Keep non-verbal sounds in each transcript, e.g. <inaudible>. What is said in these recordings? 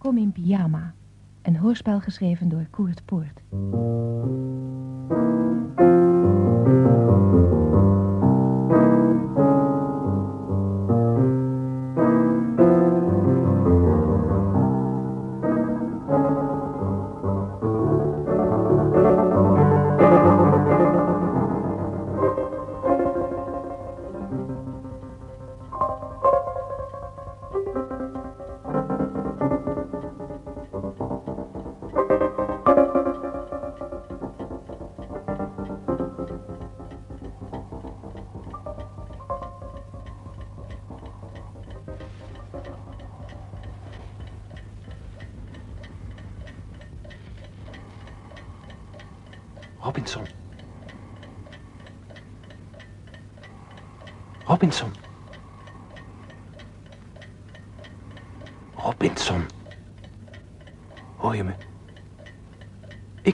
Kom in pyjama. Een hoorspel geschreven door Koert Poort.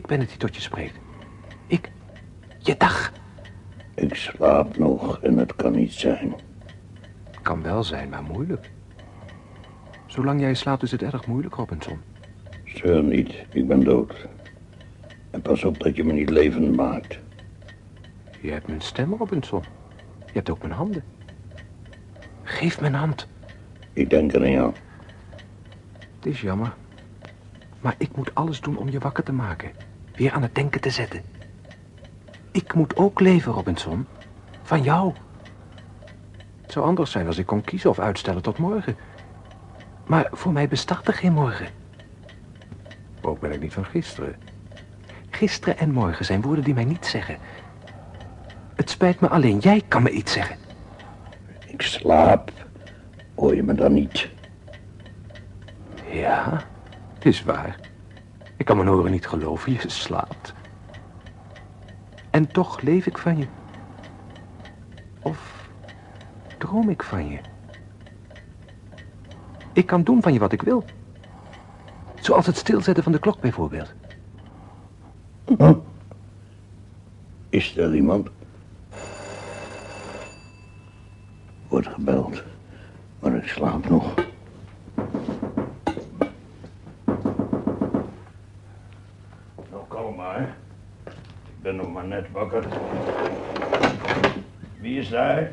Ik ben het die tot je spreekt. Ik. Je dag. Ik slaap nog en het kan niet zijn. Kan wel zijn, maar moeilijk. Zolang jij slaapt is het erg moeilijk, Robinson. Zeur niet, ik ben dood. En pas op dat je me niet levend maakt. Je hebt mijn stem, Robinson. Je hebt ook mijn handen. Geef mijn hand. Ik denk er aan. Het is jammer. Maar ik moet alles doen om je wakker te maken. Weer aan het denken te zetten. Ik moet ook leven, Robinson. Van jou. Het zou anders zijn als ik kon kiezen of uitstellen tot morgen. Maar voor mij bestaat er geen morgen. Ook ben ik niet van gisteren. Gisteren en morgen zijn woorden die mij niet zeggen. Het spijt me alleen, jij kan me iets zeggen. Ik slaap. Hoor je me dan niet? Ja, het is waar. Ik kan mijn oren niet geloven, je slaapt. En toch leef ik van je. Of droom ik van je. Ik kan doen van je wat ik wil. Zoals het stilzetten van de klok bijvoorbeeld. Huh? Is er iemand? Wordt gebeld, maar ik slaap nog. Ben nog maar net wakker. Wie is daar?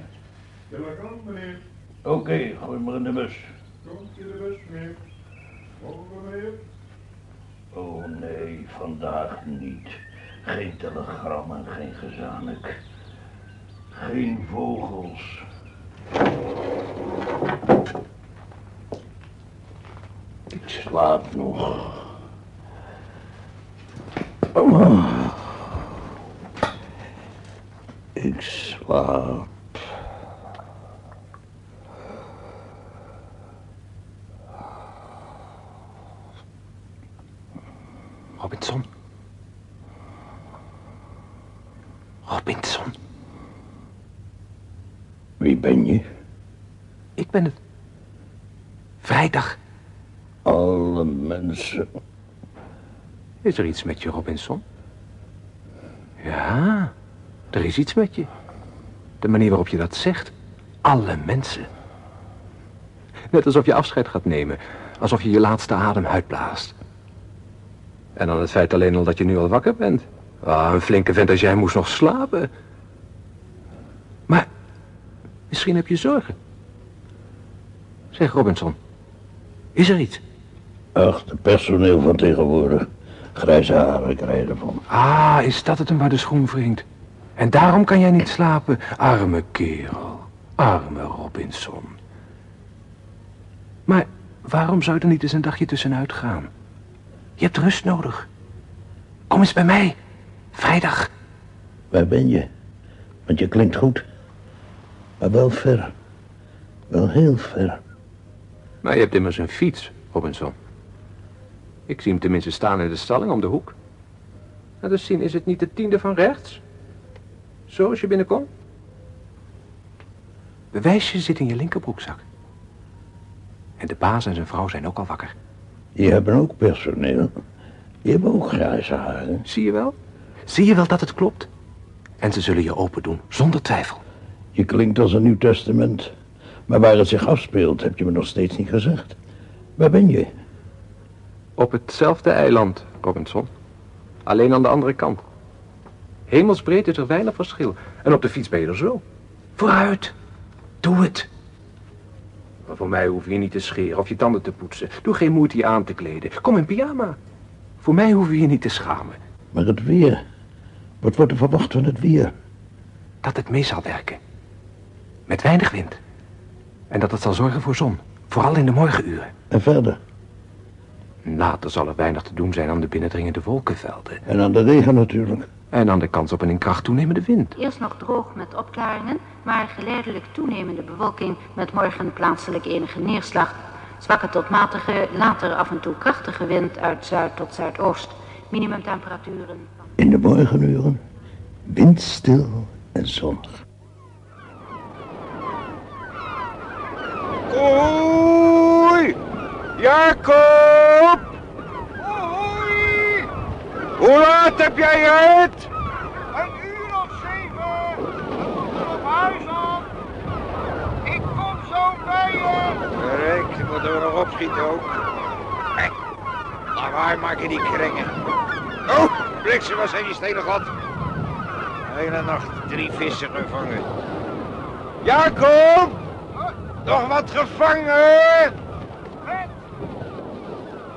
De vakant, meneer. Oké, gooi maar in de bus. Komt in de bus, meneer. Mogen we, meneer? Oh nee, vandaag niet. Geen telegram en geen gezanik. Geen vogels. Ik slaap nog. Oh. Ik slaap. Robinson. Robinson. Wie ben je? Ik ben het. Vrijdag. Alle mensen. Is er iets met je, Robinson? Ja, er is iets met je. De manier waarop je dat zegt. Alle mensen. Net alsof je afscheid gaat nemen. Alsof je je laatste adem uitblaast. En dan het feit alleen al dat je nu al wakker bent. Ah, een flinke vent als jij moest nog slapen. Maar misschien heb je zorgen. Zeg, Robinson. Is er iets? Ach, de personeel van tegenwoordig. Grijze haren krijgen ervan. Ah, is dat het hem waar de schoen wringt? En daarom kan jij niet slapen, arme kerel. Arme Robinson. Maar waarom zou je er niet eens een dagje tussenuit gaan? Je hebt rust nodig. Kom eens bij mij. Vrijdag. Waar ben je? Want je klinkt goed. Maar wel ver. Wel heel ver. Maar je hebt immers een fiets, Robinson. Ik zie hem tenminste staan in de stalling om de hoek. Nou, dus zien is het niet de tiende van rechts? Zo, als je binnenkomt. Bewijsje zit in je linkerbroekzak. En de baas en zijn vrouw zijn ook al wakker. Die hebben ook personeel. Die hebben ook grijze haren. Zie je wel? Zie je wel dat het klopt? En ze zullen je open doen, zonder twijfel. Je klinkt als een Nieuw Testament. Maar waar het zich afspeelt, heb je me nog steeds niet gezegd. Waar ben je? Op hetzelfde eiland, Robinson. Alleen aan de andere kant. Hemelsbreed is er weinig verschil. En op de fiets ben je er zo. Vooruit. Doe het. Maar voor mij hoef je niet te scheren of je tanden te poetsen. Doe geen moeite je aan te kleden. Kom in pyjama. Voor mij hoef je je niet te schamen. Maar het weer. Wat wordt er verwacht van het weer? Dat het mee zal werken. Met weinig wind. En dat het zal zorgen voor zon. Vooral in de morgenuren. En verder? Later zal er weinig te doen zijn aan de binnendringende wolkenvelden. En aan de regen natuurlijk. En aan de kans op een in kracht toenemende wind. Eerst nog droog met opklaringen, maar geleidelijk toenemende bewolking met morgen plaatselijk enige neerslag. Zwakke tot matige, later af en toe krachtige wind uit zuid tot zuidoost. Minimumtemperaturen. In de morgenuren. Windstil en zonnig. Oei! Jacob! Hoe laat heb jij het? Een uur of zeven. Dan moet op huis aan. Ik kom zo bij je. Verrek, je moet er nog opschieten ook. Hé, lawaai maken die kringen. Oh, bliksem, wat zijn die stenen gat? De hele nacht drie vissen gevangen. Jacob! Nog wat gevangen?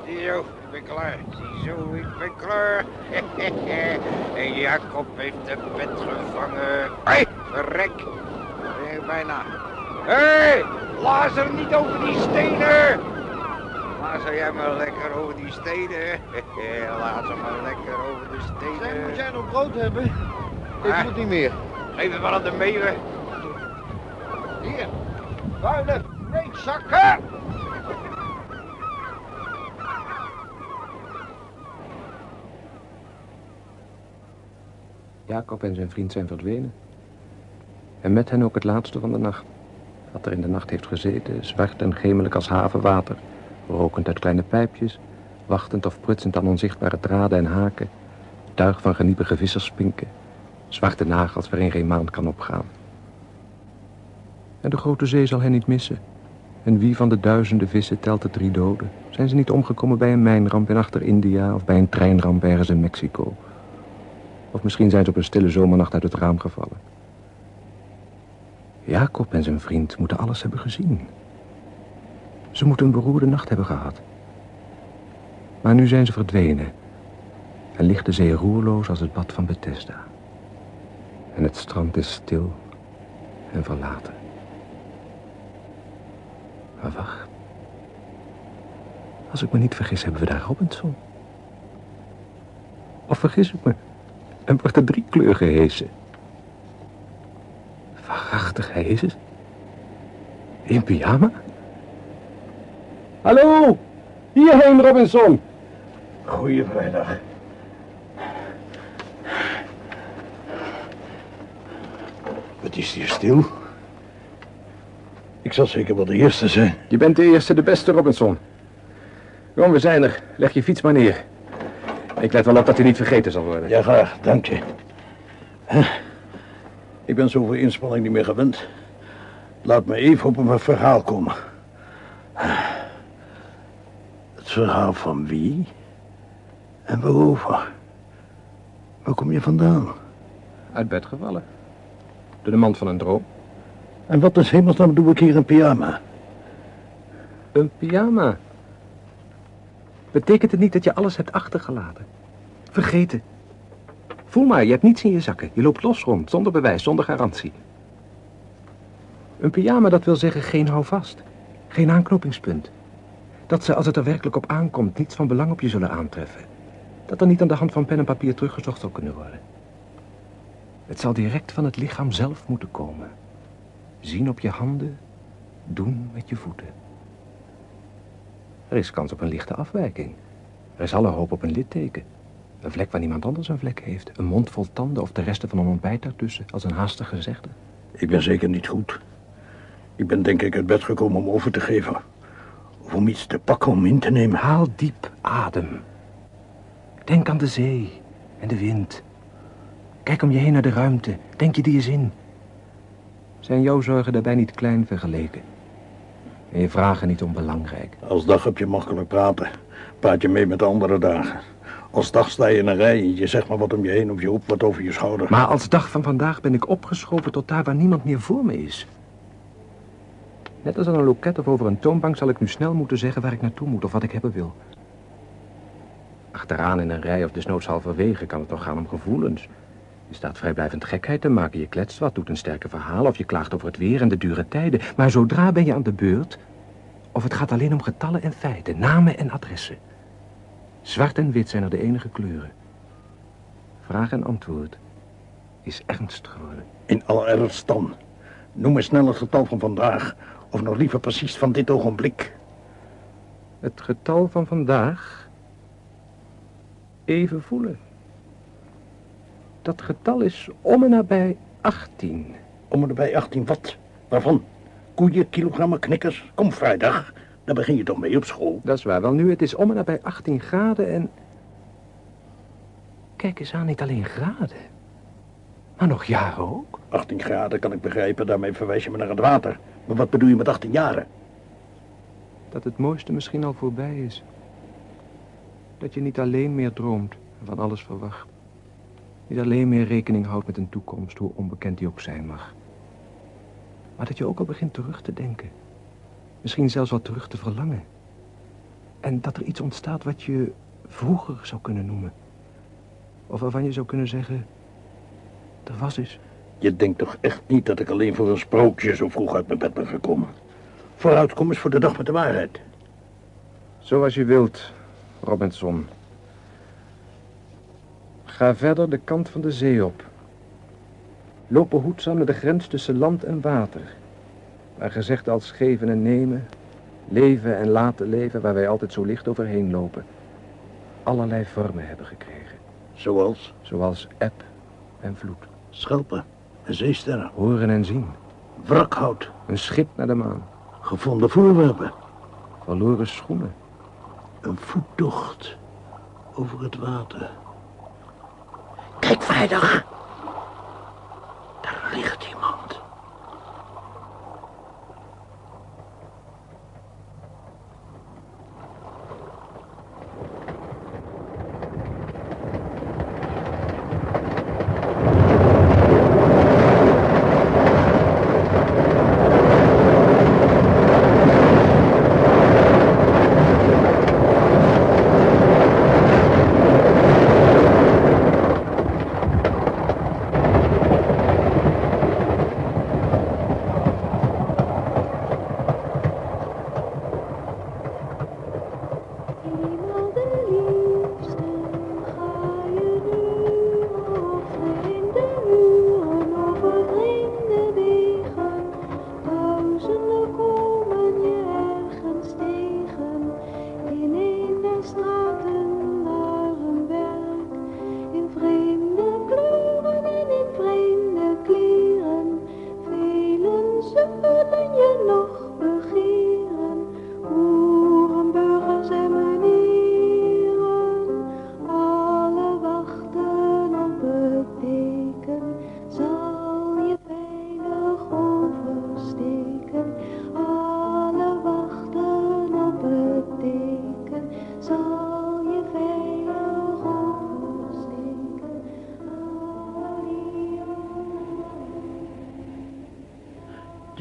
Ik klaar. Ziezo, ik ben klaar. <laughs> en Jacob heeft de pet gevangen. Hé, hey, verrek. Eh, bijna. Hé, hey, lazer niet over die stenen. Lazer jij maar lekker over die stenen. <laughs> Lazer maar lekker over de stenen. Zeg, moet jij nog brood hebben? Ik Ah. moet niet meer. Geef het maar aan de meeuwen. Hier. Vuile zakken. Jacob en zijn vriend zijn verdwenen. En met hen ook het laatste van de nacht. Dat er in de nacht heeft gezeten, zwart en gemelijk als havenwater, rokend uit kleine pijpjes, wachtend of prutsend aan onzichtbare draden en haken, tuig van geniepige visserspinken, zwarte nagels waarin geen maan kan opgaan. En de grote zee zal hen niet missen. En wie van de duizenden vissen telt de drie doden? Zijn ze niet omgekomen bij een mijnramp in achter-India of bij een treinramp ergens in Mexico? Of misschien zijn ze op een stille zomernacht uit het raam gevallen. Jacob en zijn vriend moeten alles hebben gezien. Ze moeten een beroerde nacht hebben gehad. Maar nu zijn ze verdwenen. En ligt de zee roerloos als het bad van Bethesda. En het strand is stil en verlaten. Maar wacht. Als ik me niet vergis, hebben we daar Robinson. Of vergis ik me? En wordt er drie kleur gehesen. Waarachtig, hij is het. In pyjama? Hallo! Hierheen, Robinson! Goedemiddag. Wat is hier stil? Ik zal zeker wel de eerste zijn. Je bent de eerste, de beste, Robinson. Kom, we zijn er. Leg je fiets maar neer. Ik let wel op dat hij niet vergeten zal worden. Ja, graag, dank je. Huh. Ik ben zoveel inspanning niet meer gewend. Laat me even op mijn verhaal komen. Het verhaal van wie? En waarover? Waar kom je vandaan? Uit bed gevallen. Door de mand van een droom. En wat in hemelsnaam doe ik hier in pyjama? Een pyjama. Betekent het niet dat je alles hebt achtergelaten? Vergeten. Voel maar, je hebt niets in je zakken. Je loopt los rond, zonder bewijs, zonder garantie. Een pyjama, dat wil zeggen geen houvast. Geen aanknopingspunt. Dat ze, als het er werkelijk op aankomt, niets van belang op je zullen aantreffen. Dat er niet aan de hand van pen en papier teruggezocht zal kunnen worden. Het zal direct van het lichaam zelf moeten komen. Zien op je handen, doen met je voeten. Er is kans op een lichte afwijking. Er is alle hoop op een litteken. Een vlek waar niemand anders een vlek heeft. Een mond vol tanden of de resten van een ontbijt daartussen, als een haastig gezegde. Ik ben zeker niet goed. Ik ben denk ik uit bed gekomen om over te geven. Of om iets te pakken om in te nemen. Haal diep adem. Denk aan de zee en de wind. Kijk om je heen naar de ruimte. Denk je die eens in. Zijn jouw zorgen daarbij niet klein vergeleken? En je vragen niet onbelangrijk. Als dag heb je makkelijk praten. Praat je mee met de andere dagen. Als dag sta je in een rij en je zegt maar wat om je heen of je roept wat over je schouder. Maar als dag van vandaag ben ik opgeschoven tot daar waar niemand meer voor me is. Net als aan een loket of over een toonbank zal ik nu snel moeten zeggen waar ik naartoe moet of wat ik hebben wil. Achteraan in een rij of desnoods halverwege kan het toch gaan om gevoelens. Je staat vrijblijvend gekheid te maken, je kletst wat, doet een sterke verhaal of je klaagt over het weer en de dure tijden. Maar zodra ben je aan de beurt, of het gaat alleen om getallen en feiten, namen en adressen. Zwart en wit zijn er de enige kleuren. Vraag en antwoord is ernst geworden. In alle ernst dan. Noem me snel het getal van vandaag. Of nog liever precies van dit ogenblik. Het getal van vandaag even voelen. Dat getal is om en nabij 18. Om en nabij 18 wat? Waarvan? Koeien, kilogrammen, knikkers? Kom vrijdag. Daar begin je toch mee op school? Dat is waar. Wel nu, het is om en nabij 18 graden en... Kijk eens aan, niet alleen graden. Maar nog jaren ook. 18 graden kan ik begrijpen, daarmee verwijs je me naar het water. Maar wat bedoel je met 18 jaren? Dat het mooiste misschien al voorbij is. Dat je niet alleen meer droomt en van alles verwacht. Niet alleen meer rekening houdt met een toekomst, hoe onbekend die ook zijn mag. Maar dat je ook al begint terug te denken. Misschien zelfs wat terug te verlangen. En dat er iets ontstaat wat je vroeger zou kunnen noemen. Of waarvan je zou kunnen zeggen, er was eens. Je denkt toch echt niet dat ik alleen voor een sprookje zo vroeg uit mijn bed ben gekomen? Vooruitkom eens voor de dag met de waarheid. Zoals je wilt, Robinson. Ga verder de kant van de zee op. Loop behoedzaam naar de grens tussen land en water. Waar gezegd als geven en nemen, leven en laten leven, waar wij altijd zo licht overheen lopen, allerlei vormen hebben gekregen. Zoals? Zoals eb en vloed. Schelpen en zeesterren. Horen en zien. Wrakhout. Een schip naar de maan. Gevonden voorwerpen. Verloren schoenen. Een voettocht over het water. Kijk vrijdag. Daar ligt iemand.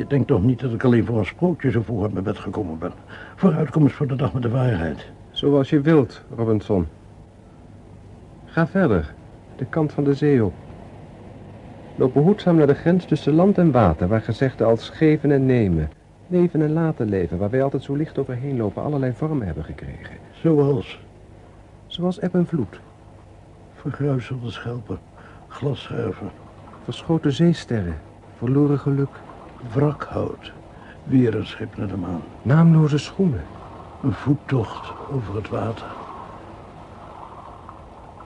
Je denkt toch niet dat ik alleen voor een sprookje zo vroeg uit mijn bed gekomen ben? Vooruitkom eens voor de dag met de waarheid. Zoals je wilt, Robinson. Ga verder, de kant van de zee op. Loop behoedzaam naar de grens tussen land en water, waar gezegden als geven en nemen, leven en laten leven, waar wij altijd zo licht overheen lopen, allerlei vormen hebben gekregen. Zoals Zoals eb en vloed, vergruiselde schelpen, glasscherven, verschoten zeesterren, verloren geluk, wrakhout, weer een schip naar de maan. naamloze schoenen, Een voettocht over het water.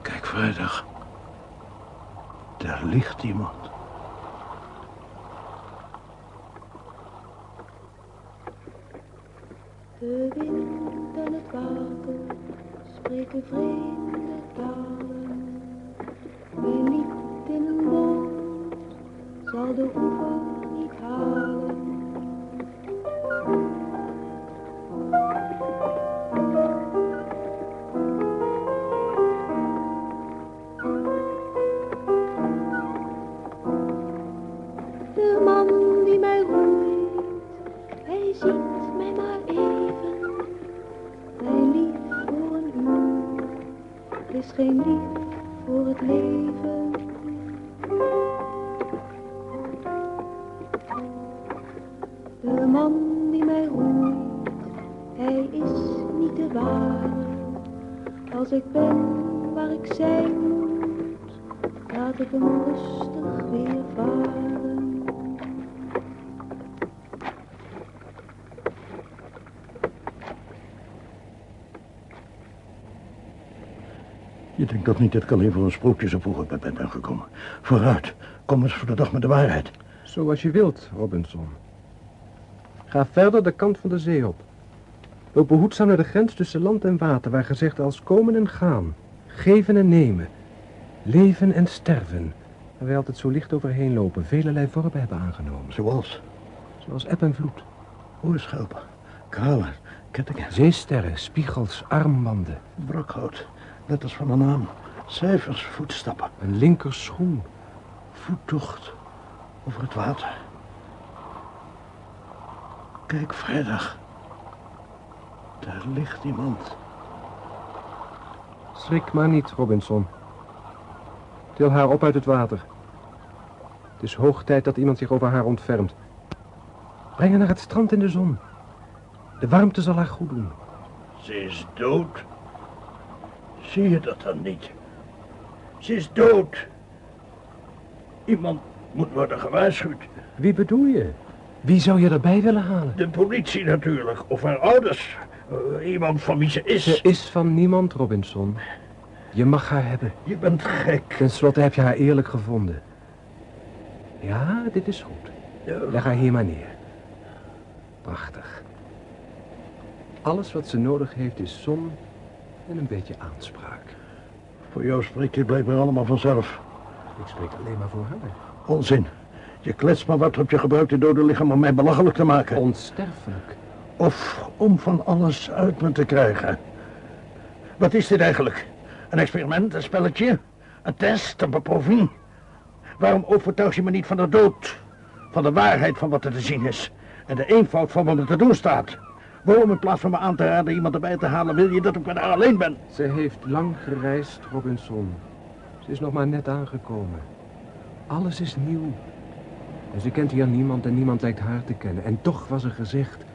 Kijk vrijdag. Daar ligt iemand. De wind en het water spreken vreemde talen. Denkt toch niet dat ik alleen voor een sprookje zo vroeg op mijn bed ben gekomen? Vooruit, kom eens voor de dag met de waarheid. Zoals je wilt, Robinson. Ga verder de kant van de zee op. Loop behoedzaam naar de grens tussen land en water, waar gezegd als komen en gaan, geven en nemen, leven en sterven, waar wij altijd zo licht overheen lopen, velelei vormen hebben aangenomen. Zoals Zoals eb en vloed, oorschelpen, kralen, kettingen, zeesterren, spiegels, armbanden, brokhout, letters van een naam, cijfers, voetstappen, een linkerschoen, voettocht over het water. Kijk, vrijdag. Daar ligt iemand. Schrik maar niet, Robinson. Til haar op uit het water. Het is hoog tijd dat iemand zich over haar ontfermt. Breng haar naar het strand in de zon. De warmte zal haar goed doen. Ze is dood. Zie je dat dan niet? Ze is dood. Iemand moet worden gewaarschuwd. Wie bedoel je? Wie zou je erbij willen halen? De politie natuurlijk, of haar ouders. Eh, iemand van wie ze is. Ze is van niemand, Robinson. Je mag haar hebben. Je bent gek. Ten slotte heb je haar eerlijk gevonden. Ja, dit is goed. Leg haar hier maar neer. Prachtig. Alles wat ze nodig heeft is zon en een beetje aanspraak. Voor jou spreekt dit blijkbaar allemaal vanzelf. Ik spreek alleen maar voor haar. Onzin. Je klets maar wat op je gebruikte dode lichaam om mij belachelijk te maken. Onsterfelijk. Of om van alles uit me te krijgen. Wat is dit eigenlijk? Een experiment, een spelletje? Een test, een beproeving? Waarom overtuig je me niet van de dood? Van de waarheid van wat er te zien is? En de eenvoud van wat er te doen staat? Waarom in plaats van me aan te raden iemand erbij te halen, wil je dat ik met haar alleen ben? Ze heeft lang gereisd, Robinson. Ze is nog maar net aangekomen. Alles is nieuw. En ze kent hier niemand en niemand lijkt haar te kennen. En toch was er gezegd,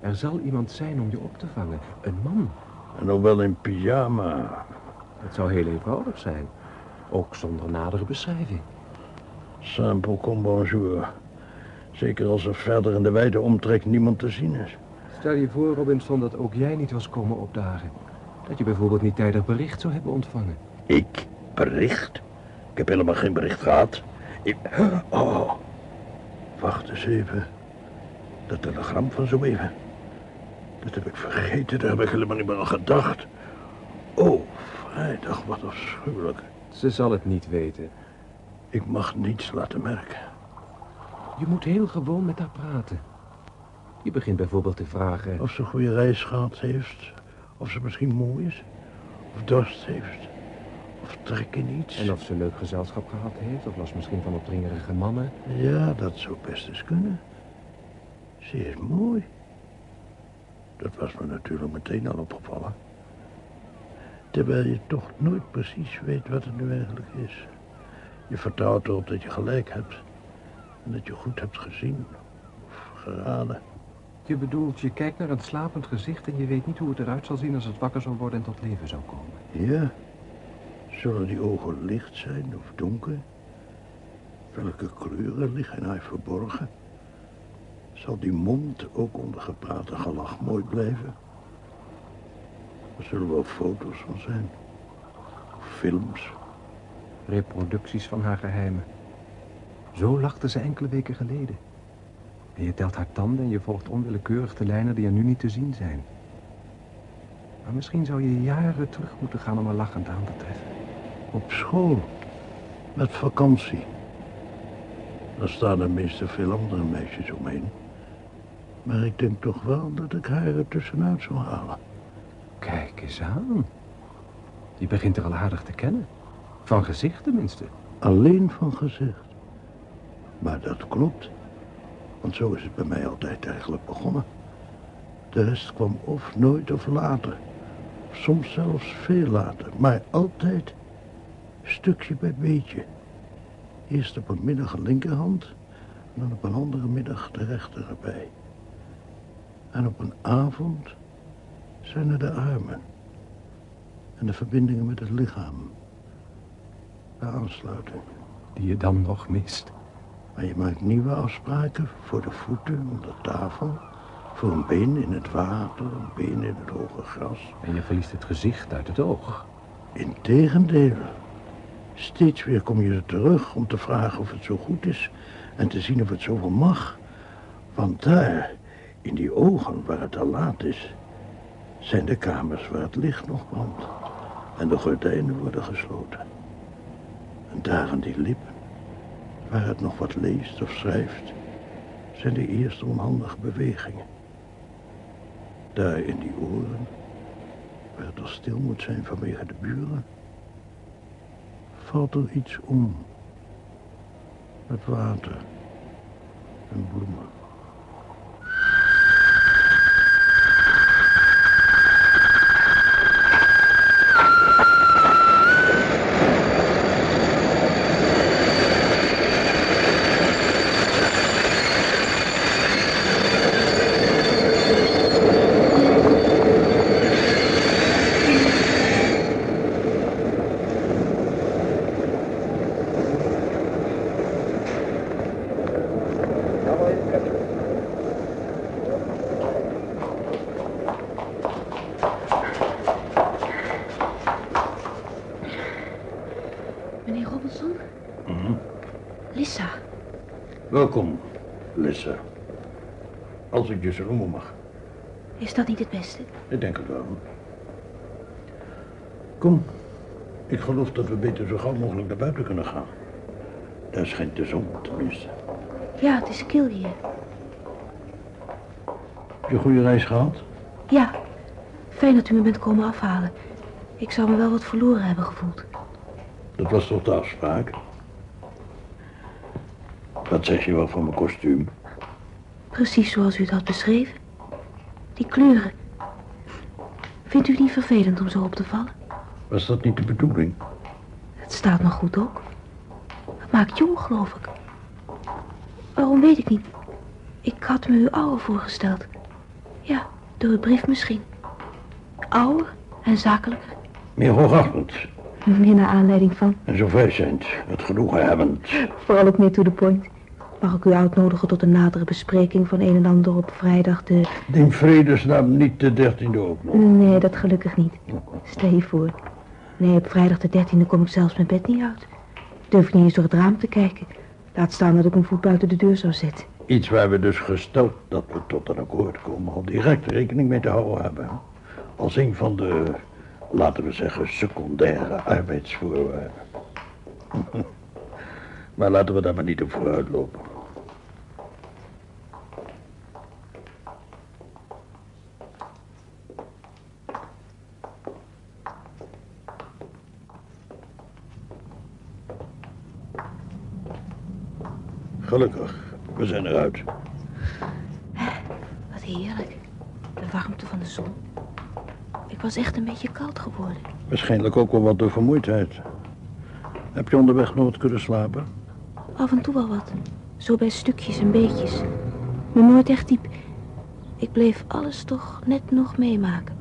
er zal iemand zijn om je op te vangen. Een man. En nog wel in pyjama. Het zou heel eenvoudig zijn. Ook zonder nadere beschrijving. Simple comme bonjour. Zeker als er verder in de wijde omtrek niemand te zien is. Stel je voor, Robinson, dat ook jij niet was komen opdagen. Dat je bijvoorbeeld niet tijdig bericht zou hebben ontvangen. Ik? Bericht? Ik heb helemaal geen bericht gehad. Ik... Oh. Wacht eens even. Dat telegram van zo even. Dat heb ik vergeten, daar heb ik helemaal niet meer aan gedacht. Oh, vrijdag, wat afschuwelijk. Ze zal het niet weten. Ik mag niets laten merken. Je moet heel gewoon met haar praten. Je begint bijvoorbeeld te vragen... Of ze een goede reis gehad heeft. Of ze misschien moe is. Of dorst heeft. Of trek in iets. En of ze leuk gezelschap gehad heeft, of was misschien van opdringerige mannen. Ja, dat zou best eens kunnen. Ze is mooi. Dat was me natuurlijk meteen al opgevallen. Terwijl je toch nooit precies weet wat het nu eigenlijk is. Je vertrouwt erop dat je gelijk hebt. En dat je goed hebt gezien. Of geraden. Je bedoelt, je kijkt naar een slapend gezicht en je weet niet hoe het eruit zal zien als het wakker zal worden en tot leven zou komen. Ja. Zullen die ogen licht zijn of donker? Welke kleuren liggen haar verborgen? Zal die mond ook onder gepraat en gelach mooi blijven? Er zullen wel foto's van zijn. Films. Reproducties van haar geheimen. Zo lachte ze enkele weken geleden. En je telt haar tanden en je volgt onwillekeurig de lijnen die er nu niet te zien zijn. Maar misschien zou je jaren terug moeten gaan om haar lachend aan te treffen. Op school. Met vakantie. Dan staan er meestal veel andere meisjes omheen. Maar ik denk toch wel dat ik haar er tussenuit zou halen. Kijk eens aan. Je begint er al aardig te kennen. Van gezicht tenminste. Alleen van gezicht. Maar dat klopt. Want zo is het bij mij altijd eigenlijk begonnen. De rest kwam of nooit of later. Soms zelfs veel later, maar altijd stukje bij beetje. Eerst op een middag een linkerhand, en dan op een andere middag de rechter erbij. En op een avond zijn er de armen en de verbindingen met het lichaam. De aansluiting. Die je dan nog mist. Maar je maakt nieuwe afspraken voor de voeten onder tafel, voor een been in het water, een been in het hoge gras. En je verliest het gezicht uit het oog. Integendeel. Steeds weer kom je er terug om te vragen of het zo goed is en te zien of het zoveel mag. Want daar, in die ogen waar het al laat is, zijn de kamers waar het licht nog brandt en de gordijnen worden gesloten. En daar aan die lippen, waar het nog wat leest of schrijft, zijn de eerste onhandige bewegingen. Daar in die oren, waar het al stil moet zijn vanwege de buren, valt er iets om. Het water en bloemen. Welkom, Lissa. Als ik je zo noemen mag. Is dat niet het beste? Ik denk het wel. Kom, ik geloof dat we beter zo gauw mogelijk naar buiten kunnen gaan. Daar schijnt de zon, tenminste. Ja, het is kil hier. Heb je een goede reis gehad? Ja, fijn dat u me bent komen afhalen. Ik zou me wel wat verloren hebben gevoeld. Dat was toch de afspraak? Wat zeg je wel van mijn kostuum? Precies zoals u het had beschreven. Die kleuren. Vindt u het niet vervelend om zo op te vallen? Was dat niet de bedoeling? Het staat nog goed ook. Het maakt jong, geloof ik. Waarom weet ik niet. Ik had me u ouder voorgesteld. Ja, door het brief misschien. Ouder en zakelijker. Meer hoogachtend Meer naar aanleiding van. en zo zijnd, het genoegen hebbend. Vooral ook meer to the point. Mag ik u uitnodigen tot een nadere bespreking van een en ander op vrijdag de... In vredesnaam niet de dertiende ook nog. Nee, dat gelukkig niet. Stel je voor. Nee, op vrijdag de dertiende kom ik zelfs mijn bed niet uit. Durf niet eens door het raam te kijken. Laat staan dat ik een voet buiten de deur zou zetten. Iets waar we dus gesteld dat we tot een akkoord komen al direct rekening mee te houden hebben. Als een van de, laten we zeggen, secundaire arbeidsvoorwaarden. <laughs> maar laten we daar maar niet op vooruit lopen. Gelukkig, we zijn eruit. Wat heerlijk. De warmte van de zon. Ik was echt een beetje koud geworden. Waarschijnlijk ook wel wat door vermoeidheid. Heb je onderweg nooit kunnen slapen? Af en toe wel wat. Zo bij stukjes en beetjes. Maar nooit echt diep. Ik bleef alles toch net nog meemaken.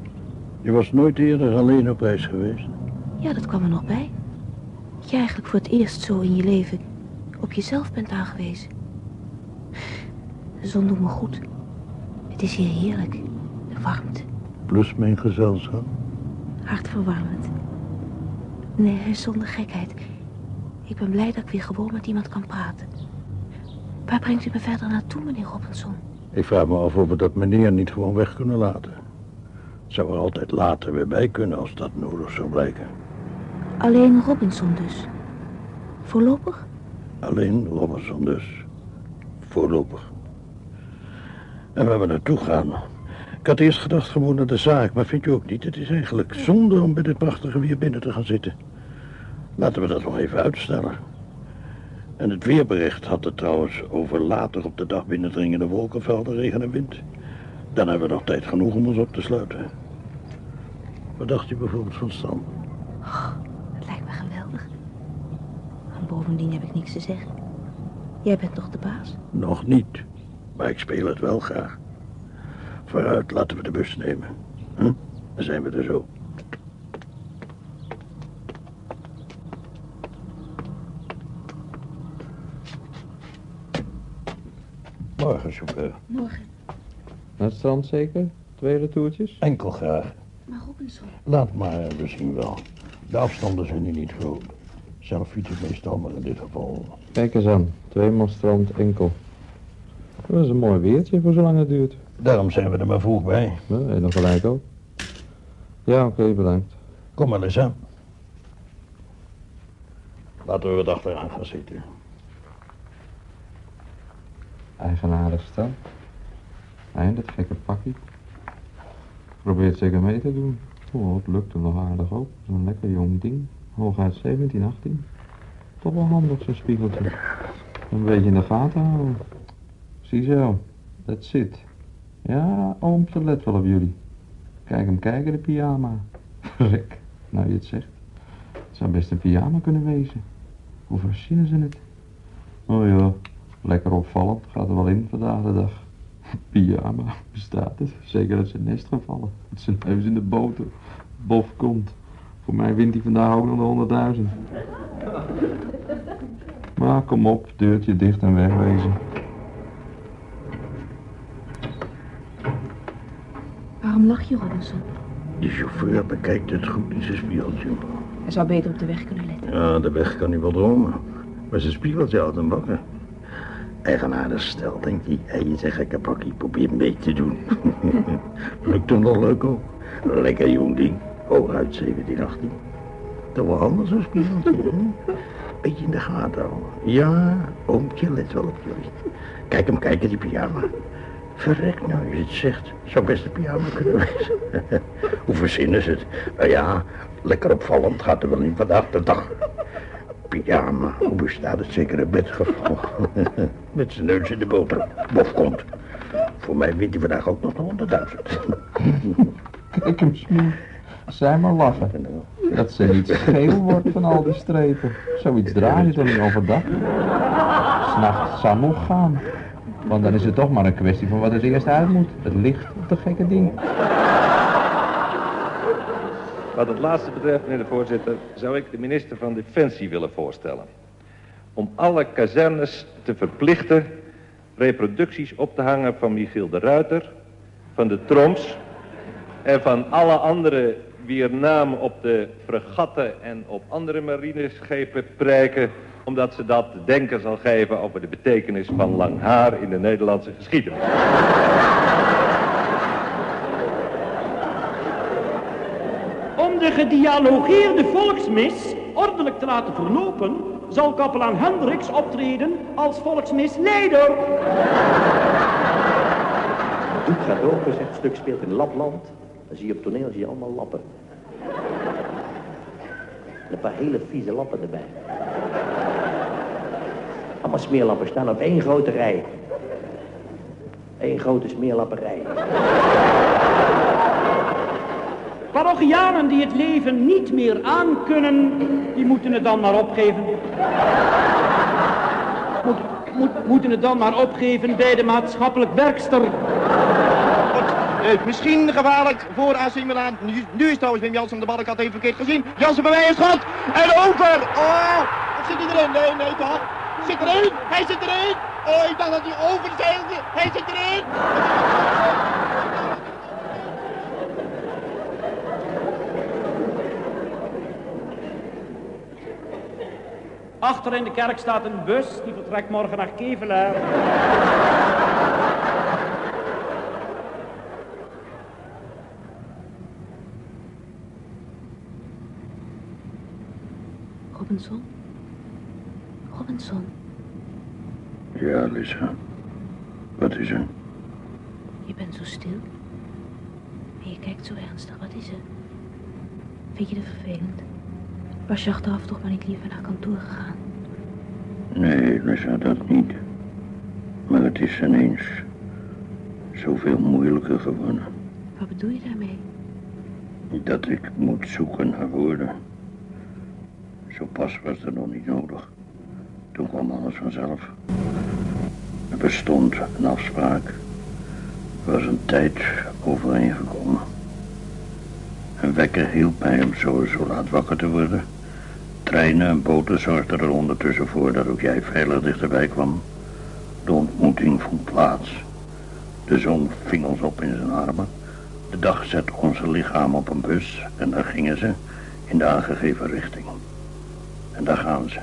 Je was nooit eerder alleen op reis geweest. Ja, dat kwam er nog bij. Dat je eigenlijk voor het eerst zo in je leven op jezelf bent aangewezen. De zon doet me goed. Het is hier heerlijk. De warmte. Plus mijn gezelschap. Hartverwarmend. Nee, zonder gekheid. Ik ben blij dat ik weer gewoon met iemand kan praten. Waar brengt u me verder naartoe, meneer Robinson? Ik vraag me af of we dat meneer niet gewoon weg kunnen laten. Zou er altijd later weer bij kunnen als dat nodig zou blijken. Alleen Robinson dus. Voorlopig? Alleen Robinson dus. Voorlopig. En we naartoe gaan. Ik had eerst gedacht gewoon naar de zaak, maar vind je ook niet? Het is eigenlijk zonde om bij dit prachtige weer binnen te gaan zitten. Laten we dat nog even uitstellen. En het weerbericht had het trouwens over later op de dag binnendringende wolkenvelden, regen en wind. Dan hebben we nog tijd genoeg om ons op te sluiten. Wat dacht u bijvoorbeeld van Stan lijkt me geweldig. En bovendien heb ik niks te zeggen. Jij bent toch de baas? Nog niet, maar ik speel het wel graag. Vooruit, laten we de bus nemen. Hm? Dan zijn we er zo. Morgen, chauffeur. Morgen. Naar het strand zeker? Twee retourtjes? Enkel graag. Maar Robinson, Laat maar, we zien wel. De afstanden zijn hier niet groot. Ik meestal, maar in dit geval... Kijk eens aan. Tweemaal strand, enkel. Dat is een mooi weertje voor zolang het duurt. Daarom zijn we er maar vroeg bij. Ja, je nog gelijk ook. Ja, oké, bedankt. Kom maar eens aan. Laten we wat achteraan gaan zitten. Eigenaardig stel. Hij dat gekke pakje. Probeert zeker mee te doen. Oh, het lukt hem nog aardig ook. Zo'n lekker jong ding. Hooguit 17, 18. Toch wel handig zo'n spiegeltje. Een beetje in de gaten houden. Ziezo, dat zit. Ja, oompje let wel op jullie. Kijk hem kijken, de pyjama. <laughs> Rek, nou je het zegt. Het zou best een pyjama kunnen wezen. Hoe verzinnen ze het? Oh ja, lekker opvallend. Gaat er wel in vandaag de dag. <laughs> Pyjama, bestaat het? Zeker uit zijn nest gevallen. Met zijn neus in de boter. Bof komt. Voor mij wint hij vandaag ook nog de 100.000. Maar kom op, deurtje dicht en wegwezen. waarom lach je, Robinson? De chauffeur bekijkt het goed in zijn spiegeltje. Hij zou beter op de weg kunnen letten. Ja, de weg kan hij wel dromen. Maar zijn spiegeltje houdt hem wakker. Eigenaardig stel, denkt hij. Hij is een gekke pakkie, probeer mee te doen. <laughs> Lukt hem nog leuk ook. Lekker jong ding. Hooguit 17, 18. Toch wel handig zo'n spiegeltje? Beetje in de gaten houden. Ja, oompje, let wel op jullie. Kijk hem kijken, die pyjama. Verrek nou, je het zegt. Zou best een pyjama kunnen wezen. <laughs> Hoe verzinnen ze het? Nou ja, lekker opvallend gaat er wel in vandaag de dag. Pyjama, hoe bestaat het zeker een bedgeval? <laughs> Met zijn neus in de boter. Bof komt. Voor mij wint hij vandaag ook nog de 100.000. Kijk hem smoe. Zij maar lachen. Dat ze niet scheel wordt van al die strepen. Zoiets draai je toch niet overdag? S'nachts zou nog gaan. Want dan is het toch maar een kwestie van wat het eerst uit moet. Het licht of de gekke ding. Wat het laatste betreft, meneer de voorzitter, zou ik de minister van Defensie willen voorstellen. Om alle kazernes te verplichten reproducties op te hangen van Michiel de Ruiter, van de Troms en van alle andere wier naam op de fregatten en op andere marineschepen prijken, omdat ze dat denken zal geven over de betekenis van lang haar in de Nederlandse geschiedenis. Om de gedialogeerde volksmis ordelijk te laten verlopen, zal kapelaan Hendricks optreden als volksmisleider. Doek gaat open, zegt stuk speelt in Lapland. Dan zie je op toneel zie je allemaal lappen. En een paar hele vieze lappen erbij. Allemaal smeerlappen staan op één grote rij. Eén grote smeerlapperij. Parochianen die het leven niet meer aankunnen, die moeten het dan maar opgeven. Moet, moet, moeten het dan maar opgeven bij de maatschappelijk werkster. Eh, misschien gevaarlijk voor AC Milan. Nu, is trouwens Wim Jansen de ballenkant even verkeerd gezien. Jansen bij mij een schot. En over. Oh, zit hij erin? Nee, nee toch? Zit erin? Hij zit erin. Oh, ik dacht dat hij overzeilde. Hij zit erin. Achter in de kerk staat een bus, die vertrekt morgen naar Kevelaar. Robinson? Robinson, Ja, Lisa. Wat is er? je bent zo stil. En je kijkt zo ernstig. Wat is er? Vind je het vervelend? Was je achteraf toch maar niet liever naar kantoor gegaan? Nee, Lisa, dat niet. Maar het is ineens zoveel moeilijker geworden. Wat bedoel je daarmee? Dat ik moet zoeken naar woorden. Zo pas was dat nog niet nodig. Toen kwam alles vanzelf. Er bestond een afspraak. Er was een tijd overeengekomen. Een wekker hielp mij om zo laat wakker te worden. Treinen en boten zorgden er ondertussen voor dat ook jij veilig dichterbij kwam. De ontmoeting vond plaats. De zon ving ons op in zijn armen. De dag zette onze lichaam op een bus en daar gingen ze in de aangegeven richting. En daar gaan ze.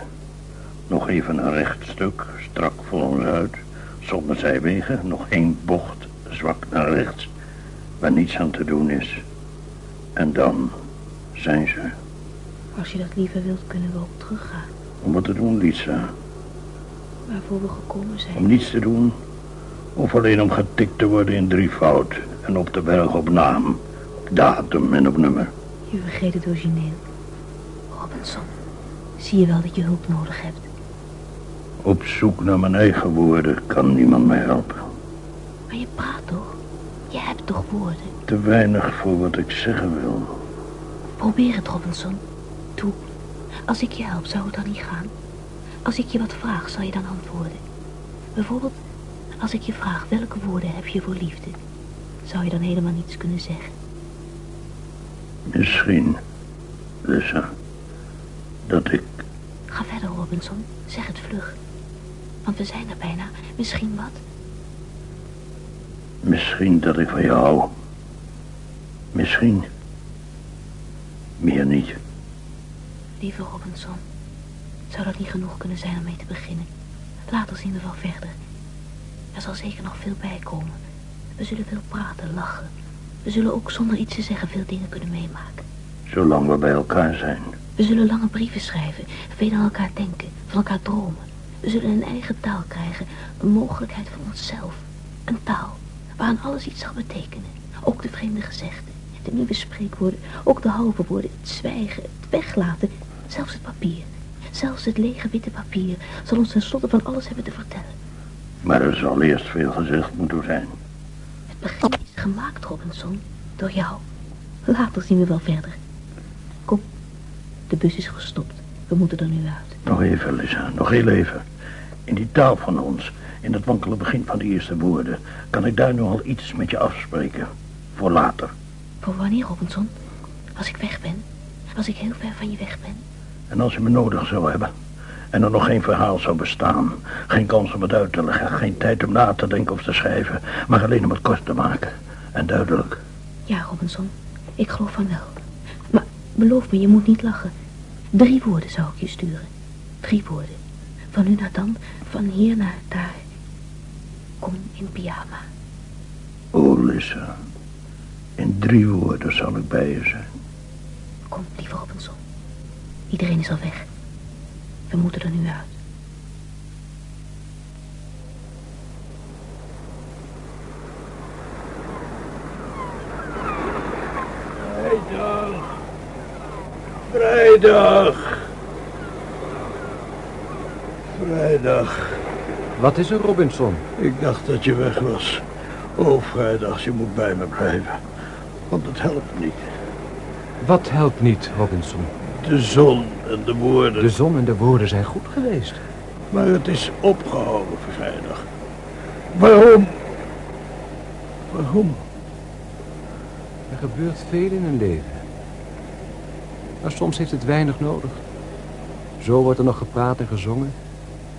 Nog even een recht stuk, strak voor ons uit, zonder zijwegen, nog één bocht, zwak naar rechts, waar niets aan te doen is. En dan zijn ze. Als je dat liever wilt, kunnen we ook teruggaan. Om wat te doen, Lisa? Waarvoor we gekomen zijn. Om niets te doen? Of alleen om getikt te worden in drievoud en op de berg op naam, op datum en op nummer? Je vergeet het origineel. Robinson, zie je wel dat je hulp nodig hebt? Op zoek naar mijn eigen woorden kan niemand mij helpen. Maar je praat toch? Je hebt toch woorden? Te weinig voor wat ik zeggen wil. Probeer het, Robinson. Toe. Als ik je help, zou het dan niet gaan? Als ik je wat vraag, zal je dan antwoorden? Bijvoorbeeld, als ik je vraag welke woorden heb je voor liefde, zou je dan helemaal niets kunnen zeggen? Misschien, Lissa, dat ik... Ga verder, Robinson. Zeg het vlug. Want we zijn er bijna. Misschien wat? Misschien dat ik van je hou. Misschien. Meer niet. Lieve Robinson, zou dat niet genoeg kunnen zijn om mee te beginnen? Later zien we wel verder. Er zal zeker nog veel bij komen. We zullen veel praten, lachen. We zullen ook zonder iets te zeggen veel dingen kunnen meemaken. Zolang we bij elkaar zijn. We zullen lange brieven schrijven, veel aan elkaar denken, van elkaar dromen. We zullen een eigen taal krijgen, een mogelijkheid voor onszelf. Een taal waaraan alles iets zal betekenen. Ook de vreemde gezegden, de nieuwe spreekwoorden, ook de halve woorden, het zwijgen, het weglaten, zelfs het papier. Zelfs het lege witte papier zal ons tenslotte van alles hebben te vertellen. Maar er zal eerst veel gezegd moeten zijn. Het begin is gemaakt, Robinson, door jou. Later zien we wel verder. De bus is gestopt. We moeten er nu uit. Nog even, Lisa, nog heel even. In die taal van ons, in het wankele begin van de eerste woorden... kan ik daar nu al iets met je afspreken. Voor later. Voor wanneer, Robinson? Als ik weg ben? Als ik heel ver van je weg ben? En als je me nodig zou hebben... en er nog geen verhaal zou bestaan... geen kans om het uit te leggen... geen tijd om na te denken of te schrijven... maar alleen om het kort te maken. En duidelijk. Ja, Robinson. Ik geloof van wel. Beloof me, je moet niet lachen. Drie woorden zou ik je sturen. Drie woorden. Van nu naar dan, van hier naar daar. Kom in pyjama. Oh, Lisa. In drie woorden zal ik bij je zijn. Kom, lieve Robinson. Iedereen is al weg. We moeten er nu uit. Vrijdag. Vrijdag. Vrijdag. Wat is er, Robinson? Ik dacht dat je weg was. Oh, vrijdag, je moet bij me blijven. Want het helpt niet. Wat helpt niet, Robinson? De zon en de woorden. De zon en de woorden zijn goed geweest. Maar het is opgehouden vrijdag. Waarom? Waarom? Er gebeurt veel in een leven. Maar soms heeft het weinig nodig. Zo wordt er nog gepraat en gezongen.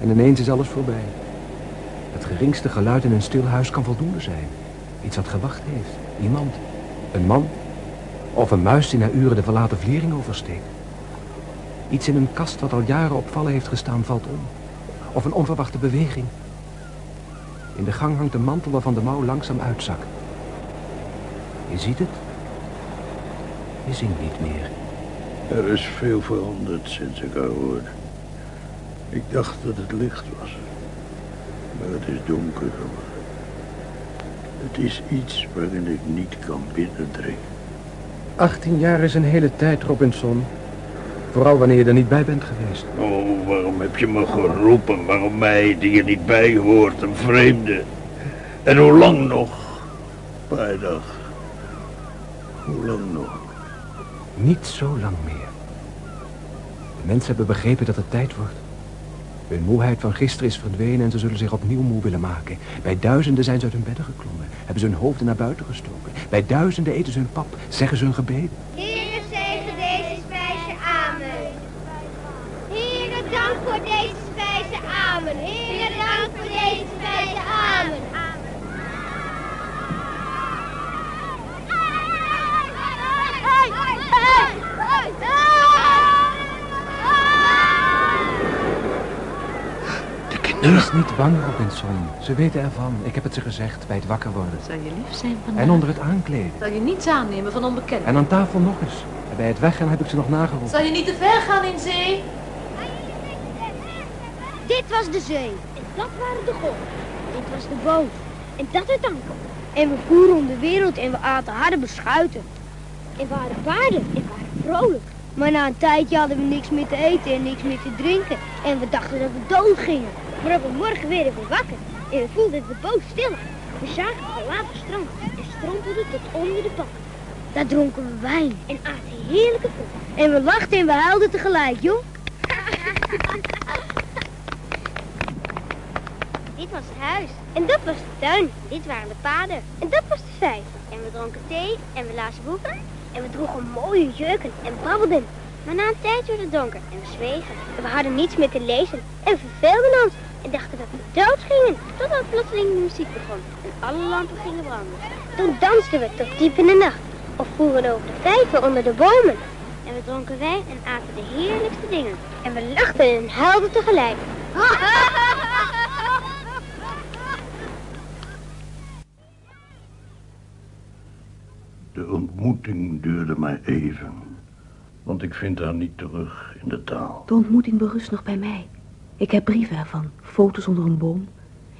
En ineens is alles voorbij. Het geringste geluid in een stil huis kan voldoende zijn. Iets wat gewacht heeft. Iemand. Een man. Of een muis die na uren de verlaten vliering oversteekt. Iets in een kast wat al jaren op vallen heeft gestaan valt om. Of een onverwachte beweging. In de gang hangt een mantel waarvan de mouw langzaam uitzakt. Je ziet het. Je zingt niet meer. Er is veel veranderd sinds ik haar hoorde. Ik dacht dat het licht was. Maar het is donker geworden. Het is iets waarin ik niet kan binnendringen. 18 jaar is een hele tijd, Robinson. Vooral wanneer je er niet bij bent geweest. Oh, waarom heb je me geroepen? Waarom mij, die er niet bij hoort, een vreemde? En hoe lang nog? Vrijdag. Hoe lang nog? Niet zo lang meer. De mensen hebben begrepen dat het tijd wordt. Hun moeheid van gisteren is verdwenen en ze zullen zich opnieuw moe willen maken. Bij duizenden zijn ze uit hun bedden geklommen. Hebben ze hun hoofden naar buiten gestoken. Bij duizenden eten ze hun pap, zeggen ze hun gebeden. Bang, Robinson. Ze weten ervan. Ik heb het ze gezegd bij het wakker worden. Zou je lief zijn vandaag? En onder het aankleden. Zal je niets aannemen van onbekenden? En aan tafel nog eens. En bij het weggaan heb ik ze nog nageroepen. Zal je niet te ver gaan in zee? Dit was de zee. En dat waren de golven. Dit was de boot. En dat het anker. En we voeren om de wereld en we aten harde beschuiten. En we hadden paarden en waren vrolijk. Maar na een tijdje hadden we niks meer te eten en niks meer te drinken. En we dachten dat we dood gingen. Maar op een morgen werden we wakker. En we voelden de boot stil lag. We zagen het verlaten strand en strompelden tot onder de bank. Daar dronken we wijn en aten heerlijke voet. En we lachten en we huilden tegelijk, joh. <laughs> Dit was het huis. En dat was de tuin. Dit waren de paden. En dat was de vijver. En we dronken thee en we lazen boeken. En we droegen mooie jurken en babbelden. Maar na een tijd werd het donker en we zwegen. En we hadden niets meer te lezen. En we verveelden ons. En dachten dat we dood gingen. Totdat plotseling de muziek begon. En alle lampen gingen branden. Toen dansten we tot diep in de nacht. Of voeren over de vijver onder de bomen. En we dronken wijn en aten de heerlijkste dingen. En we lachten en huilden tegelijk. De ontmoeting duurde maar even. Want ik vind haar niet terug in de taal. De ontmoeting berust nog bij mij. Ik heb brieven ervan, foto's onder een boom.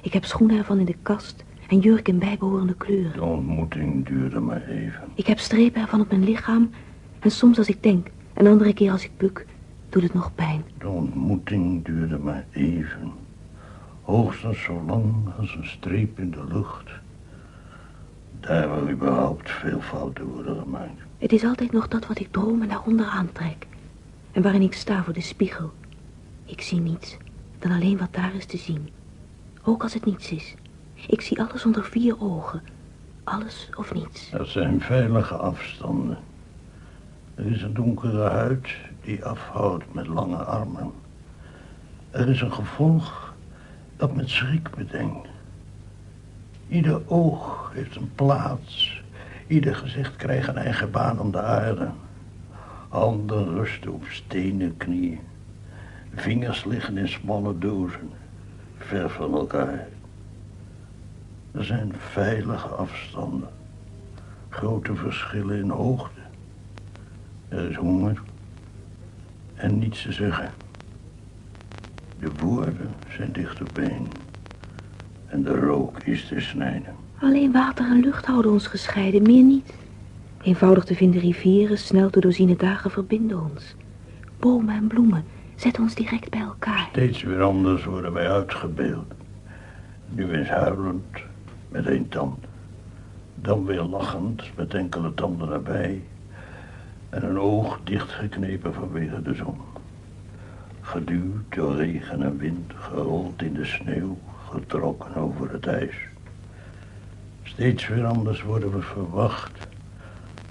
Ik heb schoenen ervan in de kast en jurk in bijbehorende kleuren. De ontmoeting duurde maar even. Ik heb strepen ervan op mijn lichaam en soms als ik denk, en andere keer als ik buk, doet het nog pijn. De ontmoeting duurde maar even. Hoogstens zo lang als een streep in de lucht. Daar waar überhaupt veel fouten worden gemaakt. Het is altijd nog dat wat ik droom en daaronder aantrek. En waarin ik sta voor de spiegel. Ik zie niets dan alleen wat daar is te zien. Ook als het niets is. Ik zie alles onder vier ogen. Alles of niets. Dat zijn veilige afstanden. Er is een donkere huid die afhoudt met lange armen. Er is een gevolg dat met schrik bedenkt. Ieder oog heeft een plaats. Ieder gezicht krijgt een eigen baan om de aarde. Handen rusten op stenen knieën. Vingers liggen in smalle dozen, ver van elkaar. Er zijn veilige afstanden. Grote verschillen in hoogte. Er is honger. En niets te zeggen. De woorden zijn dicht één. En de rook is te snijden. Alleen water en lucht houden ons gescheiden, meer niet. Eenvoudig te vinden rivieren, snel te doorziene dagen verbinden ons. Bomen en bloemen zetten ons direct bij elkaar. Steeds weer anders worden wij uitgebeeld. Nu eens huilend met één tand. Dan weer lachend met enkele tanden erbij. En een oog dichtgeknepen vanwege de zon. Geduwd door regen en wind, gerold in de sneeuw, getrokken over het ijs. Steeds weer anders worden we verwacht.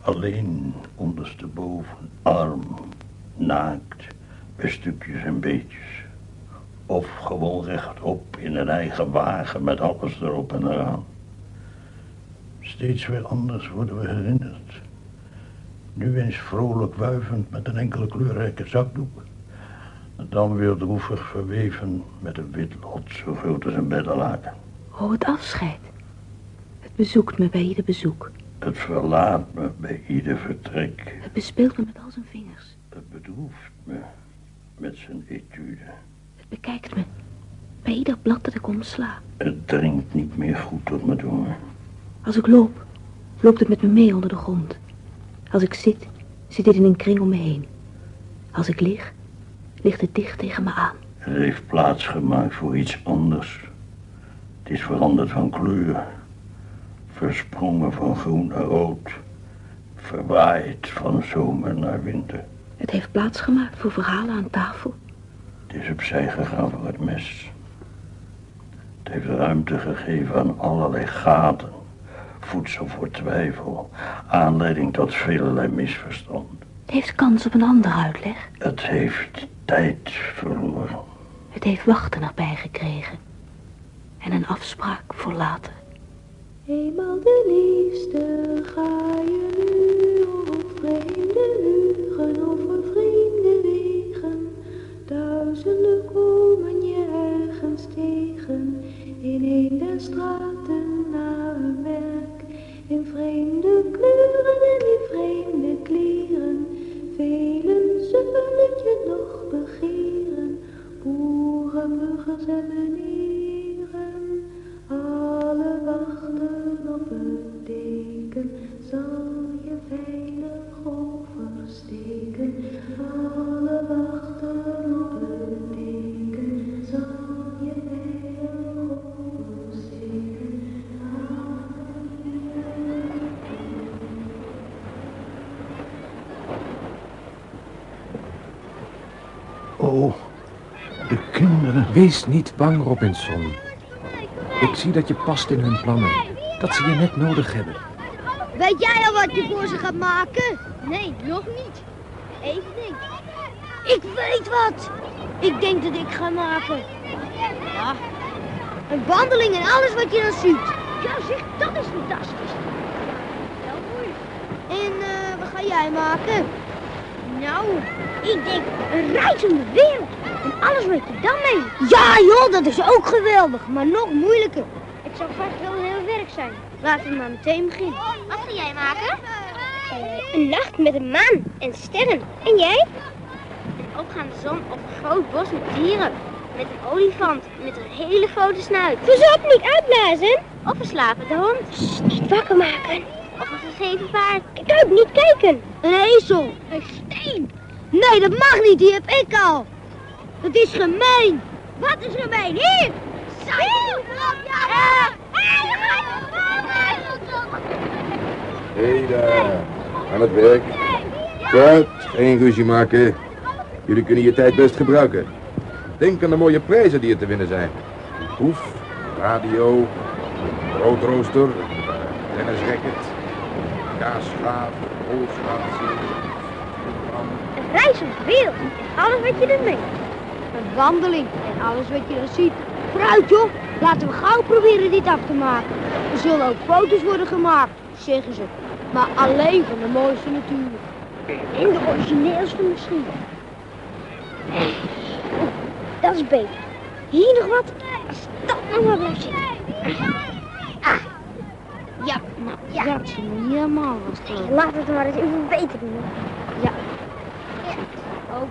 Alleen ondersteboven, arm, naakt, stukjes en beetjes. Of gewoon rechtop in een eigen wagen met alles erop en eraan. Steeds weer anders worden we herinnerd. Nu eens vrolijk wuivend met een enkele kleurrijke zakdoek. Dan weer droevig verweven met een wit lot zo groot als een beddenlaken. Oh, het afscheid. Het bezoekt me bij ieder bezoek. Het verlaat me bij ieder vertrek. Het bespeelt me met al zijn vingers. Het bedroeft me met zijn etude. Het bekijkt me bij ieder blad dat ik omsla. Het dringt niet meer goed tot me door. Als ik loop, loopt het met me mee onder de grond. Als ik zit, zit het in een kring om me heen. Als ik lig, ligt het dicht tegen me aan. Het heeft plaats gemaakt voor iets anders. Het is veranderd van kleur. Versprongen van groen naar rood. verwaaid van zomer naar winter. Het heeft plaatsgemaakt voor verhalen aan tafel. Het is opzij gegaan voor het mes. Het heeft ruimte gegeven aan allerlei gaten. Voedsel voor twijfel. Aanleiding tot velelei misverstand. Het heeft kans op een andere uitleg. Het heeft tijd verloren. Het heeft wachten erbij gekregen. En een afspraak voor later. Eenmaal de liefste ga je nu op vreemde uren over vreemde wegen. Duizenden komen je ergens tegen in een der straten na hun werk. In vreemde kleuren en in vreemde kleren. Velen zullen je nog begeren. Boeren, burgers en. Wees niet bang, Robinson. Ik zie dat je past in hun plannen. Dat ze je net nodig hebben. Weet jij al wat je voor ze gaat maken? Nee, nog niet. Even denken. Ik weet wat. Ik denk dat ik ga maken. Ja. Een wandeling en alles wat je dan ziet. Ja zeg, dat is fantastisch. Heel mooi. En eh, wat ga jij maken? Nou, ik denk een reis om de wereld. Alles wat je dan mee. Ja joh, dat is ook geweldig, maar nog moeilijker. Het zal vast wel heel werk zijn. Laten we maar meteen beginnen. Wat ga jij maken? een nacht met een maan en sterren. En jij? Een opgaande zon of een groot bos met dieren. Met een olifant met een hele grote snuit. Pas op, niet uitblazen. Of een slapende hond. niet wakker maken. Of een gegeven paard. Kijk uit, niet kijken. Een ezel. Een steen. Nee, dat mag niet, die heb ik al. Dat is gemeen. Wat is gemeen? Hier! Hier! Ja! Hé daar, aan het werk. Kort, geen ruzie maken. Jullie kunnen je tijd best gebruiken. Denk aan de mooie prijzen die er te winnen zijn. Een proef, radio, broodrooster, tennisracket, kaasschaaf, holschaatsen, Een reis wereld en alles wat je ermee. Een wandeling en alles wat je dan ziet. Vooruit joh, laten we gauw proberen dit af te maken. Er zullen ook foto's worden gemaakt, zeggen ze. Maar alleen van de mooiste natuur. En de origineelste misschien. Nee, dat is beter. Hier nog wat? Dat nog maar blijft zitten. Ah. Ja, nou ja. Dat is niet helemaal wat Hey, Laat het maar eens even beter doen. Ja. Ook. Oh,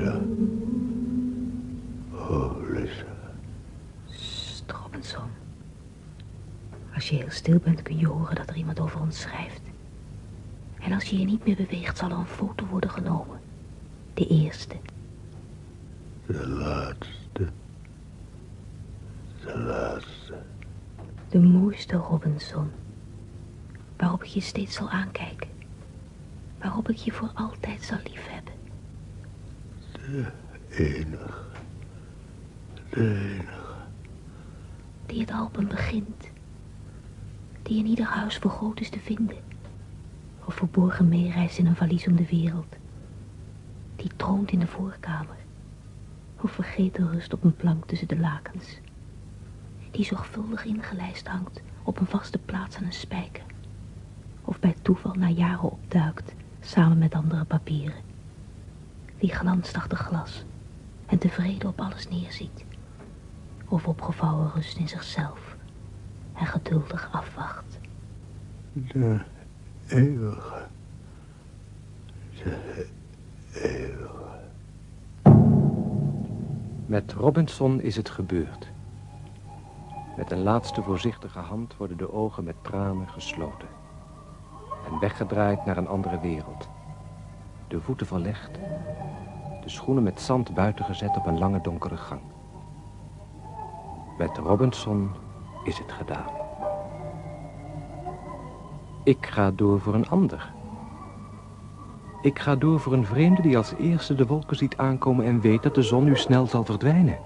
Lisa. Oh, Lisa. Sst, Robinson. Als je heel stil bent kun je horen dat er iemand over ons schrijft. En als je je niet meer beweegt zal er een foto worden genomen. De eerste. De laatste. De laatste. De mooiste Robinson. Waarop ik je steeds zal aankijken. Waarop ik je voor altijd zal liefhebben. De enige. De enige. Die het album begint. Die in ieder huis voor groot is te vinden. Of verborgen meereist in een valies om de wereld. Die troont in de voorkamer. Of vergeten rust op een plank tussen de lakens. Die zorgvuldig ingelijst hangt op een vaste plaats aan een spijker. Of bij toeval na jaren opduikt, samen met andere papieren. Die glanst achter glas en tevreden op alles neerziet. Of opgevouwen rust in zichzelf en geduldig afwacht. De eeuwige. De eeuwige. Met Robinson is het gebeurd. Met een laatste voorzichtige hand worden de ogen met tranen gesloten. En weggedraaid naar een andere wereld. De voeten verlegd. De schoenen met zand buiten gezet op een lange donkere gang. Met Robinson is het gedaan. Ik ga door voor een ander. Ik ga door voor een vreemde die als eerste de wolken ziet aankomen en weet dat de zon nu snel zal verdwijnen.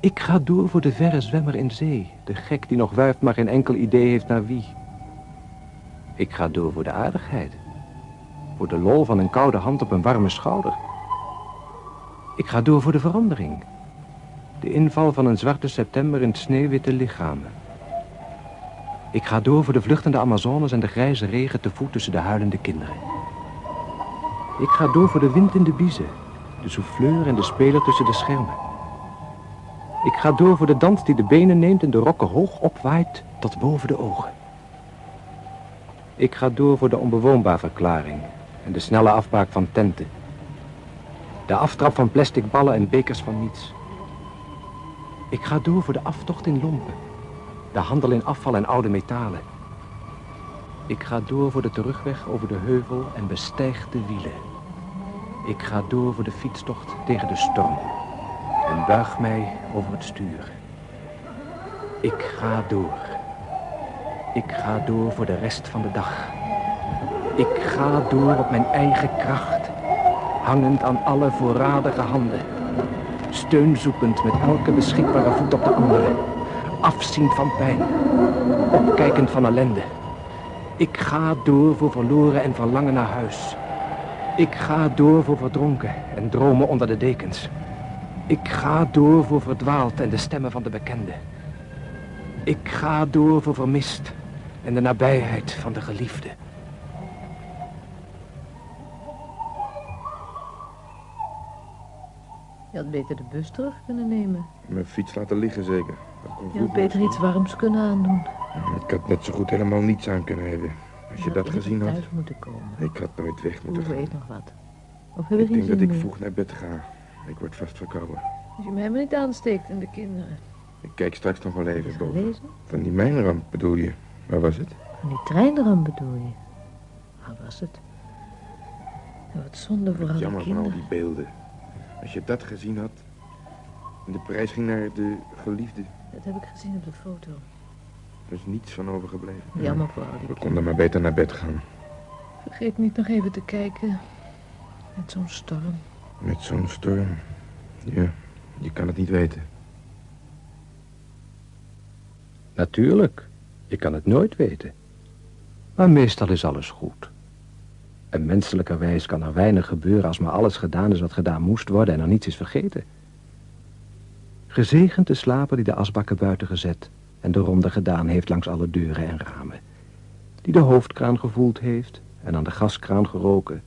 Ik ga door voor de verre zwemmer in zee, de gek die nog wuift maar geen enkel idee heeft naar wie. Ik ga door voor de aardigheid, voor de lol van een koude hand op een warme schouder. Ik ga door voor de verandering, de inval van een zwarte september in sneeuwwitte lichamen. Ik ga door voor de vluchtende Amazones en de grijze regen te voet tussen de huilende kinderen. Ik ga door voor de wind in de biezen, de souffleur en de speler tussen de schermen. Ik ga door voor de dans die de benen neemt en de rokken hoog opwaait tot boven de ogen. Ik ga door voor de onbewoonbaarverklaring en de snelle afbraak van tenten. De aftrap van plastic ballen en bekers van niets. Ik ga door voor de aftocht in lompen. De handel in afval en oude metalen. Ik ga door voor de terugweg over de heuvel en bestijg de wielen. Ik ga door voor de fietstocht tegen de storm. En buig mij over het stuur. Ik ga door. Ik ga door voor de rest van de dag. Ik ga door op mijn eigen kracht. Hangend aan alle voorradige handen. Steun zoekend met elke beschikbare voet op de andere. Afziend van pijn. Opkijkend van ellende. Ik ga door voor verloren en verlangen naar huis. Ik ga door voor verdronken en dromen onder de dekens. Ik ga door voor verdwaald en de stemmen van de bekende. Ik ga door voor vermist en de nabijheid van de geliefde. Je had beter de bus terug kunnen nemen. Mijn fiets laten liggen zeker. Je had beter iets warms kunnen aandoen. Ik had net zo goed helemaal niets aan kunnen hebben. Als je had dat gezien had. thuis moeten komen. Ik had nooit weg moeten Hoeven gaan. eet nog wat. Of heb je Ik denk dat ik vroeg naar bed ga. Ik word vast verkouden. Als je mij maar niet aansteekt en de kinderen. Ik kijk straks nog wel even boven. Gelezen? Van die mijnramp bedoel je? Waar was het? Van die treinramp bedoel je? Waar was het? En wat zonde voor alle Jammer van al kinderen. die beelden. Als je dat gezien had. En de prijs ging naar de geliefde. Dat heb ik gezien op de foto. Er is niets van overgebleven. Jammer voor al die We konden maar beter naar bed gaan. Vergeet niet nog even te kijken. Met zo'n storm. Met zo'n storm. Ja, je kan het niet weten. Natuurlijk, je kan het nooit weten. Maar meestal is alles goed. En menselijkerwijs kan er weinig gebeuren als maar alles gedaan is wat gedaan moest worden en er niets is vergeten. Gezegend de slaper die de asbakken buiten gezet en de ronde gedaan heeft langs alle deuren en ramen. Die de hoofdkraan gevoeld heeft en aan de gaskraan geroken.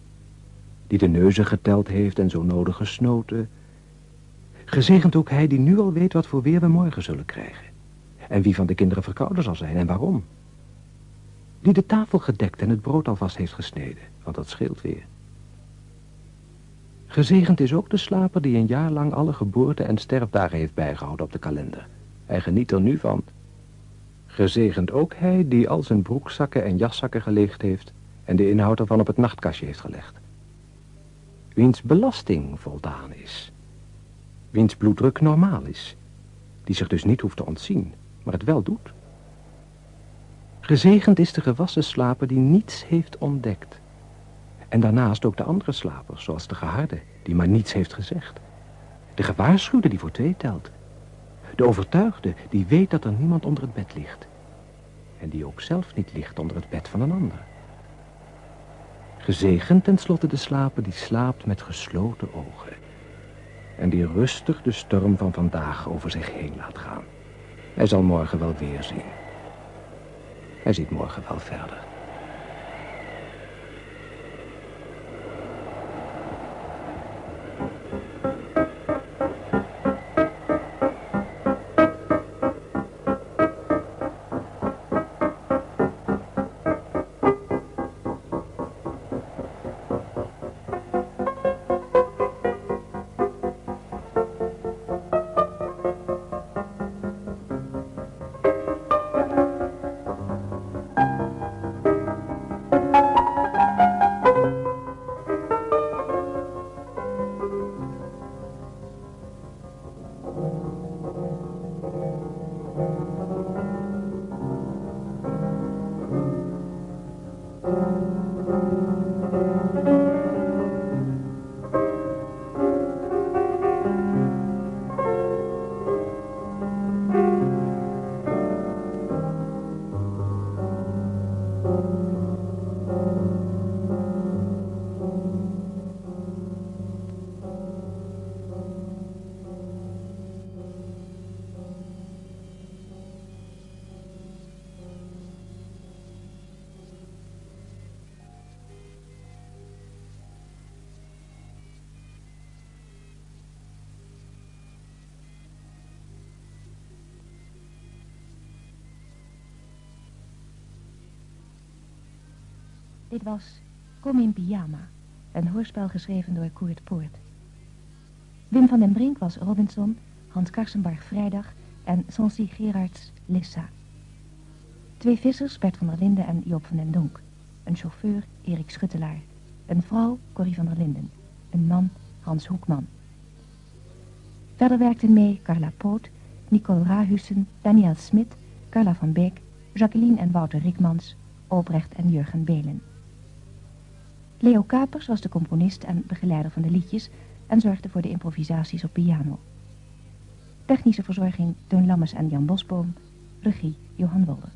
Die de neuzen geteld heeft en zo nodig gesnoten. Gezegend ook hij die nu al weet wat voor weer we morgen zullen krijgen. En wie van de kinderen verkouden zal zijn en waarom. Die de tafel gedekt en het brood alvast heeft gesneden, want dat scheelt weer. Gezegend is ook de slaper die een jaar lang alle geboorte- en sterfdagen heeft bijgehouden op de kalender. Hij geniet er nu van. Gezegend ook hij die al zijn broekzakken en jaszakken geleegd heeft en de inhoud ervan op het nachtkastje heeft gelegd. Wiens belasting voldaan is. Wiens bloeddruk normaal is. Die zich dus niet hoeft te ontzien, maar het wel doet. Gezegend is de gewassen slaper die niets heeft ontdekt. En daarnaast ook de andere slapers, zoals de geharde, die maar niets heeft gezegd. De gewaarschuwde die voor twee telt. De overtuigde die weet dat er niemand onder het bed ligt. En die ook zelf niet ligt onder het bed van een ander. Gezegend tenslotte de slaper die slaapt met gesloten ogen. En die rustig de storm van vandaag over zich heen laat gaan. Hij zal morgen wel weer zien. Hij ziet morgen wel verder. Dit was Kom in Pyjama, een hoorspel geschreven door Koert Poort. Wim van den Brink was Robinson, Hans Karsenbarg Vrijdag en Sansi Gerards Lissa. Twee vissers, Bert van der Linden en Joop van den Donk. Een chauffeur, Erik Schuttelaar. Een vrouw, Corrie van der Linden. Een man, Hans Hoekman. Verder werkten mee Carla Poot, Nicole Rahussen, Daniel Smit, Carla van Beek, Jacqueline en Wouter Rikmans, Obrecht en Jurgen Belen. Leo Kapers was de componist en begeleider van de liedjes en zorgde voor de improvisaties op piano. Technische verzorging Toon Lammes en Jan Bosboom, regie Johan Wolder.